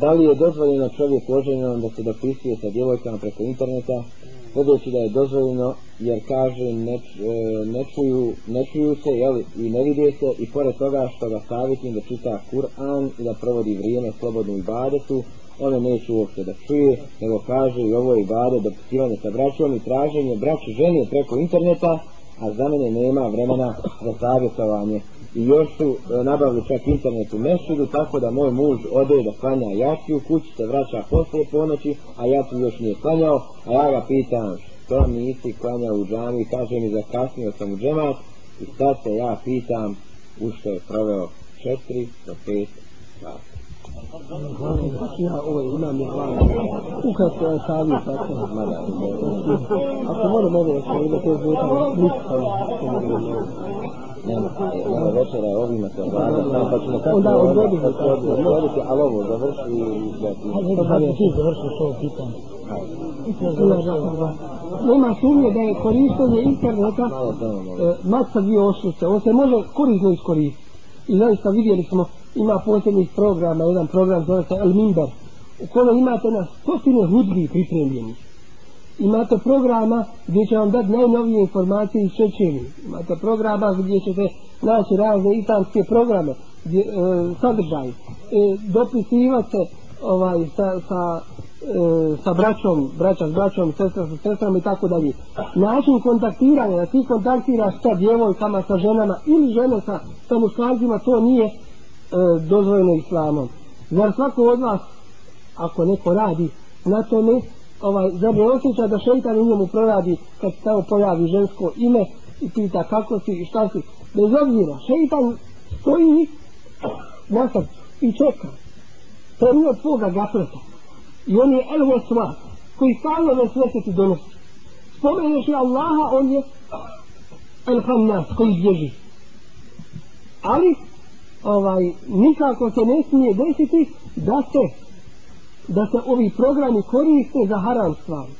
Da li je dozvoljeno čovjek oženjenom da se dopisuje sa djevojkama preko interneta, budući da je dozvoljeno jer kaže ne, e, ne, čuju, ne čuju se jel, i ne vide se i pored toga što ga savjetim da čita Kur'an i da provodi vrijeme slobodno u ibadetu, one neće uopšte da čuje, nego kaže i ovo je ibade dopisivanje sa braćom i traženje braću žene preko interneta, a za mene nema vremena za savjetovanje i još su e, nabavili čak internet u mešćidu, tako da moj muž ode da klanja jaci u kući, se vraća posle ponoći, a ja tu još nije klanjao, a ja ga pitam, što nisi klanjao u džami, kaže mi zakasnio sam u džemat, i sad se ja pitam, u što je proveo četiri do pet sati. Ja ovo imam je glavno. Ukratko je savjet tako. Ako moram ovo što ide te zvota, ništa nema, večera ovima se vlada, pa ćemo kako odgoditi, ali ovo završi i Hajde, da bi ti. Nema sumnje da je korištenje interneta e, masa dvije oslice. On se može korisno iskoristiti. I zaista vidjeli smo, ima posebnih programa, jedan program zove se El Mimber, u kome imate na stotine hudbi pripremljenih imate programa gdje će vam dati najnovije informacije iz Čečeni. Imate programa gdje ćete naći razne islamske programe, gdje, e, sadržaj. E, dopisivati se ovaj, sa, sa, e, sa braćom, braća s braćom, sestra sa sestrom i tako dalje. Način kontaktiranja, da ti kontaktiraš sa djevojkama, sa ženama ili žene sa, sa muškarcima, to nije e, dozvoljeno islamom. Zar svako od vas, ako neko radi na tome, ovaj, ne osjeća da šeitan u njemu proradi kad se tamo pojavi žensko ime i pita kako si i šta si. Bez obzira, šeitan stoji na srcu i čeka. To je od tvoga gafleta. I on je el vesvat, koji stalno vesvete ti donosi. Spomeneš li Allaha, on je el hannas, koji bježi. Ali, ovaj, nikako se ne smije desiti da se da se ovi programi koriste za haram stvari.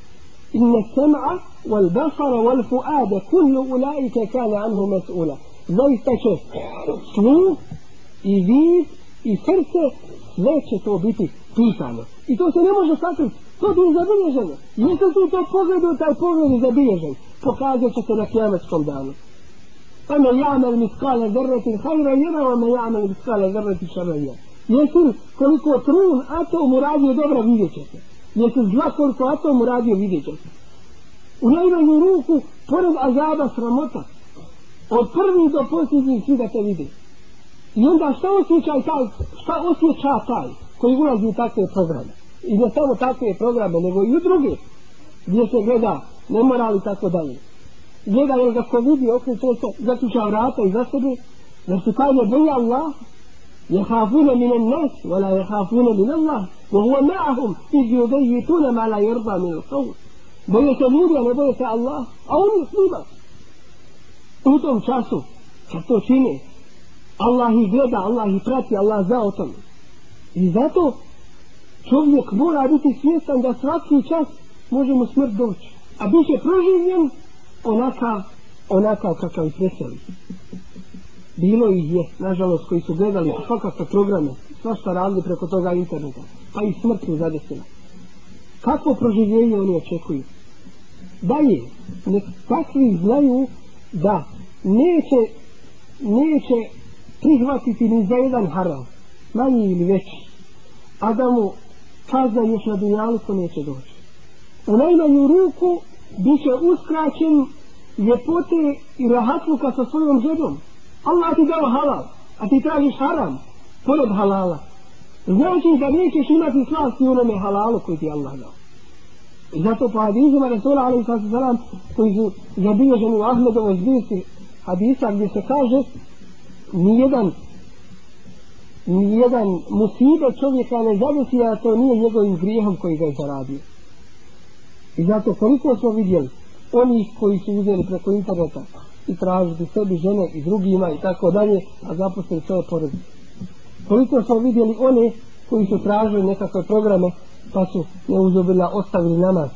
Inne sem'a wal basara wal fu'ada kullu ulaike kana anhu mas'ula. Zaista će sluh i vid i srce sve će to biti pitano. I to se ne može sakriti. To bi zabilježeno. Jeste tu to pogledu, taj pogled je zabilježen. Pokazat će se na kijametskom danu. Pa me jamel miskale zrretin hajra jera, a me jamel miskale zrretin šarra. Jesi li koliko trun atom uradio dobro vidjet ćete. Jesi zla koliko atom uradio vidjet ćete. U najmanju ruku, pored azaba sramota, od prvi do posljednjih svi da te vidi. I onda šta osjeća taj, šta osjeća taj koji ulazi u takve programe. I ne samo takve programe, nego i u druge, gdje se gleda nemoral i tako dalje. Gleda jer ga ko vidi, okreće se, zaključa vrata i za sebe, jer se kaže, boja Allah, يخافون من الناس ولا يخافون من الله وهو معهم إذ يبيتون ما لا يرضى من القول. بيت نور يعني بيت الله أو مسلمة أوتم شاسو شاسو شيني؟ الله يجدى الله يترتى الله زاوتم اذا تو mora biti عبيد da عند čas možemo smrt doći, a bit će proživljen onaka, onaka kakav je preselit. Bilo ih je, nažalost, koji su gledali svakakve programe, svašta radili preko toga interneta, pa i smrt su zadesila. Kakvo proživljenje oni očekuju? Da je, nek takvi znaju da neće, neće prihvatiti ni za jedan haram, manji ili veći, a da mu kazna još na dunjaluku neće doći. U najmanju ruku bit će uskraćen ljepote i rahatluka sa svojom ženom, Allah ti dao halal, a ti tražiš haram, pored halala. Znači da nećeš imati slasti onome halalu koji ti Allah dao. I zato po hadizima Rasula sallam koji su zabilježeni u Ahmedovoj zbirci hadisa gdje se kaže nijedan nijedan musibe čovjeka ne zadesi, a to nije njegovim grijehom koji ga je zaradio. I zato koliko smo vidjeli onih koji su uzeli preko interneta i tražiti sebi žene i drugima i tako dalje, a zaposlili svoje porodice. Koliko smo vidjeli one koji su tražili nekakve programe, pa su neuzobila ostavili namaz.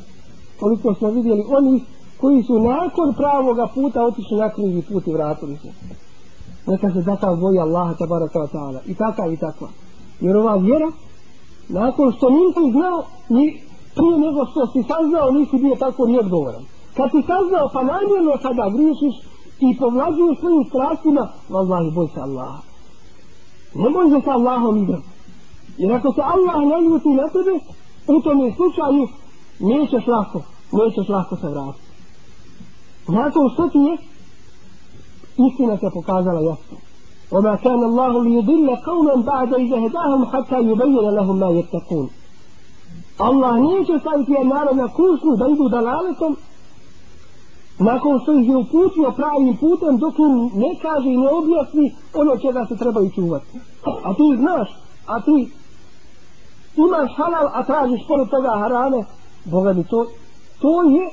Koliko smo vidjeli oni koji su nakon pravoga puta otišli na krivi put i vratili se. Neka se takav boji Allaha tabaraka wa ta'ala. I takav i takva. Jer ova vjera nakon što nisi znao ni prije nego što si saznao nisi bio tako ni odgovoran kad si saznao pa namjerno sada grišiš i povlađuješ svojim strastima vallahi boj se Allaha ne boj se Allahom igrati jer ako se Allah ne ljuti na tebe u tom slučaju nećeš lako nećeš lako se vratiti nakon što ti je istina se pokazala jasno وما كان الله ليضل قوما بعد إذا هداهم حتى يبين لهم ما يتقون Allah neće staviti jedan narod na idu dalaletom nakon što ih je uputio pravim putem dok im ne kaže i ne objasni ono čega se trebaju čuvati. A ti znaš, a ti imaš halal, a tražiš pored toga harame, Boga mi to, to je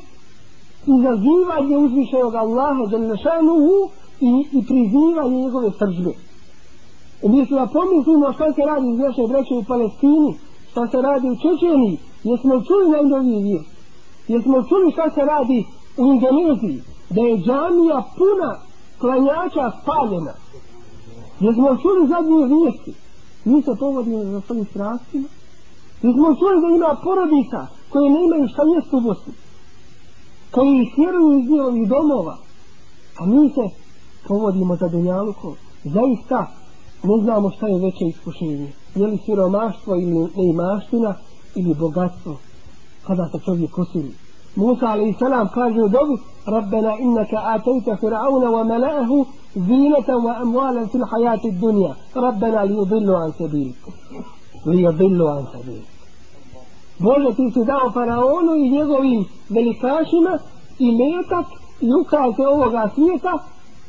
izazivanje uzvišenog Allaha Đelešanuhu i, i prizivanje njegove sržbe. Umjesto da pomislimo šta se radi iz naše breće u Palestini, šta se radi u Čečeniji, jesmo čuli najnoviji vir, jesmo čuli šta se radi u Indoneziji, da je džamija puna klanjača spaljena, jesmo čuli zadnje vijesti, mi se povodimo za svojim strastima, jesmo čuli da ima porodica koje ne imaju šta jest u Bosni, koji ih vjeruju iz njihovih domova, a mi se povodimo za dunjalukom, zaista ne znamo šta je veće iskušenje, je li siromaštvo ili neimaština ili bogatstvo, kada se čovjek osili. Musa alaih salam kaže u dobi, Rabbena innaka atajta Fir'auna wa mala'ahu zinatan wa amwalan fil hayati dunja. Rabbena li udillu an sabilik. Li udillu an sabilik. Bože ti si dao faraonu i njegovim velikašima i metak i ukrajte ovoga svijeta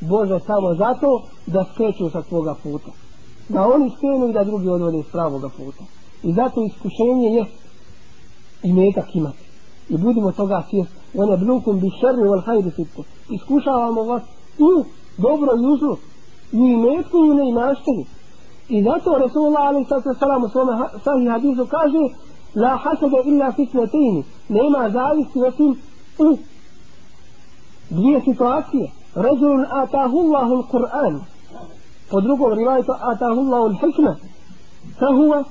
Bože samo zato da skreću sa tvoga puta da oni skenu i da drugi odvode s pravoga puta i zato iskušenje je i metak imati i budimo toga svijest one blukum bi šerni wal hajde sitko iskušavamo vas u dobro i uzlu i u imetku i u neimaštini i zato Rasulullah alaih sallam u svome sahih hadisu kaže la hasada illa fitnetini nema zavisti osim u dvije situacije رجل آتاه الله القرآن ودرقوا رواية آتاه الله الحكمة فهو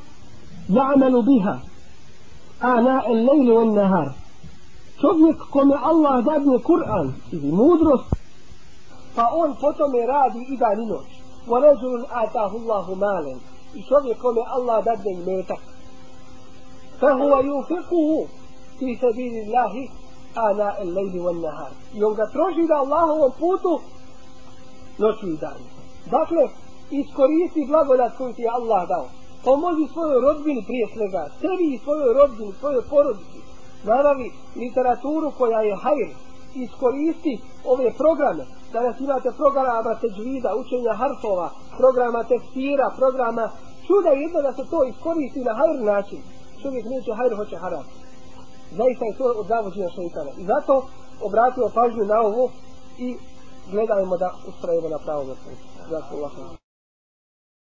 يعمل بها آناء الليل والنهار čovjek kome Allah dadne Kur'an ili mudrost pa on po tome radi i dan i noć rajulun atahu Allahu malen i čovjek kome Allah dadne fa huwa yufiquhu fi sabilillahi ana el lejli van nahar. I on ga troši da Allahovom putu noću i dan. Dakle, iskoristi blagodat koju ti je Allah dao. Pomozi svojoj rodbini prije svega, sebi i svojoj rodbini, svojoj porodici. Naravi literaturu koja je hajr. Iskoristi ove programe. Danas imate programa teđvida, učenja harfova, programa tefsira, programa čuda jedno da se to iskoristi na hajr način. Čovjek neće hajr, hoće haram zaista je to od zavođenja šeitana. I zato obratimo pažnju na ovo i gledajmo da ustrajemo na pravom putu. Zato